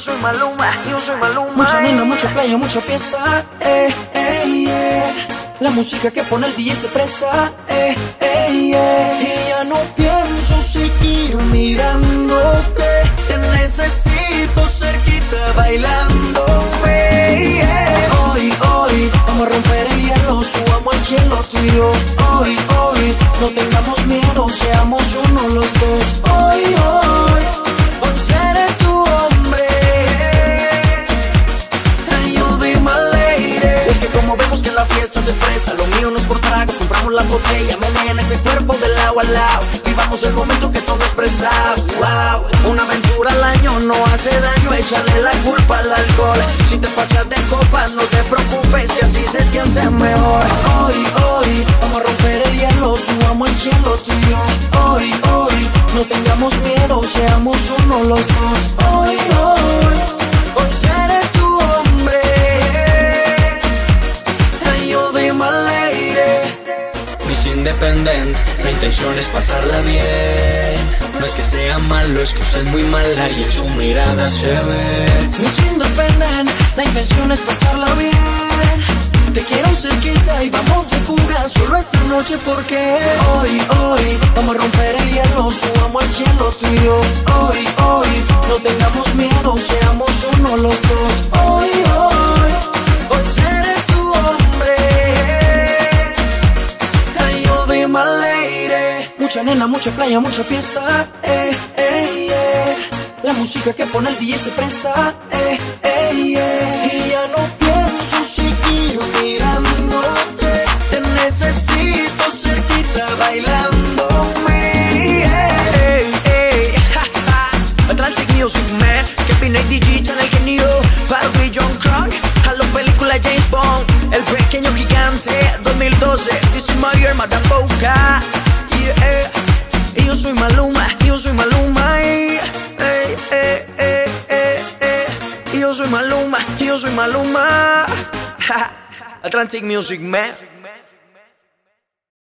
soy Maluma, yo soy Maluma. Mucha nena, mucha playa, mucha fiesta. Eh, eh, yeah. La música que pone el DJ se presta. Eh, eh, yeah. Y ya no pienso seguir mirándote. Te necesito cerquita bailando. yeah. Hoy, hoy, vamos a romper el hielo. Subamos al cielo tú la botella, en ese cuerpo del lado al lado. Vivamos el momento que todo es. Wow, una aventura al año no hace daño, échale la culpa al alcohol. Si te pasas de copas, no te preocupes, si así se siente mejor. Hoy, hoy, vamos a romper el hielo, subamos al cielo tú y yo. Hoy, hoy, no tengamos miedo, seamos uno los dos. Independent, la intención es pasarla bien. No es que sea malo, es que usted es muy mala y en su mirada se ve. Miss Independent, la intención es pasarla bien. Te quiero cerquita y vamos de fuga solo esta noche porque Mucha nena, mucha playa, mucha fiesta. Eh, eh, yeah. La música que pone el DJ se presta. Eh, eh. Soy Maluma, yo soy Maluma. Atlantic Music, man.